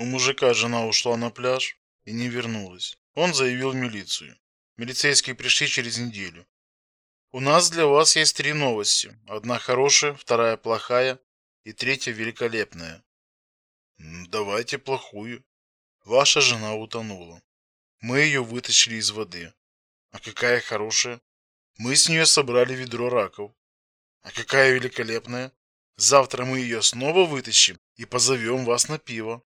У мужика жена ушла на пляж и не вернулась. Он заявил в милицию. Милицейские пришли через неделю. У нас для вас есть три новости. Одна хорошая, вторая плохая и третья великолепная. Давайте плохую. Ваша жена утонула. Мы ее вытащили из воды. А какая хорошая? Мы с нее собрали ведро раков. А какая великолепная? Завтра мы ее снова вытащим и позовем вас на пиво.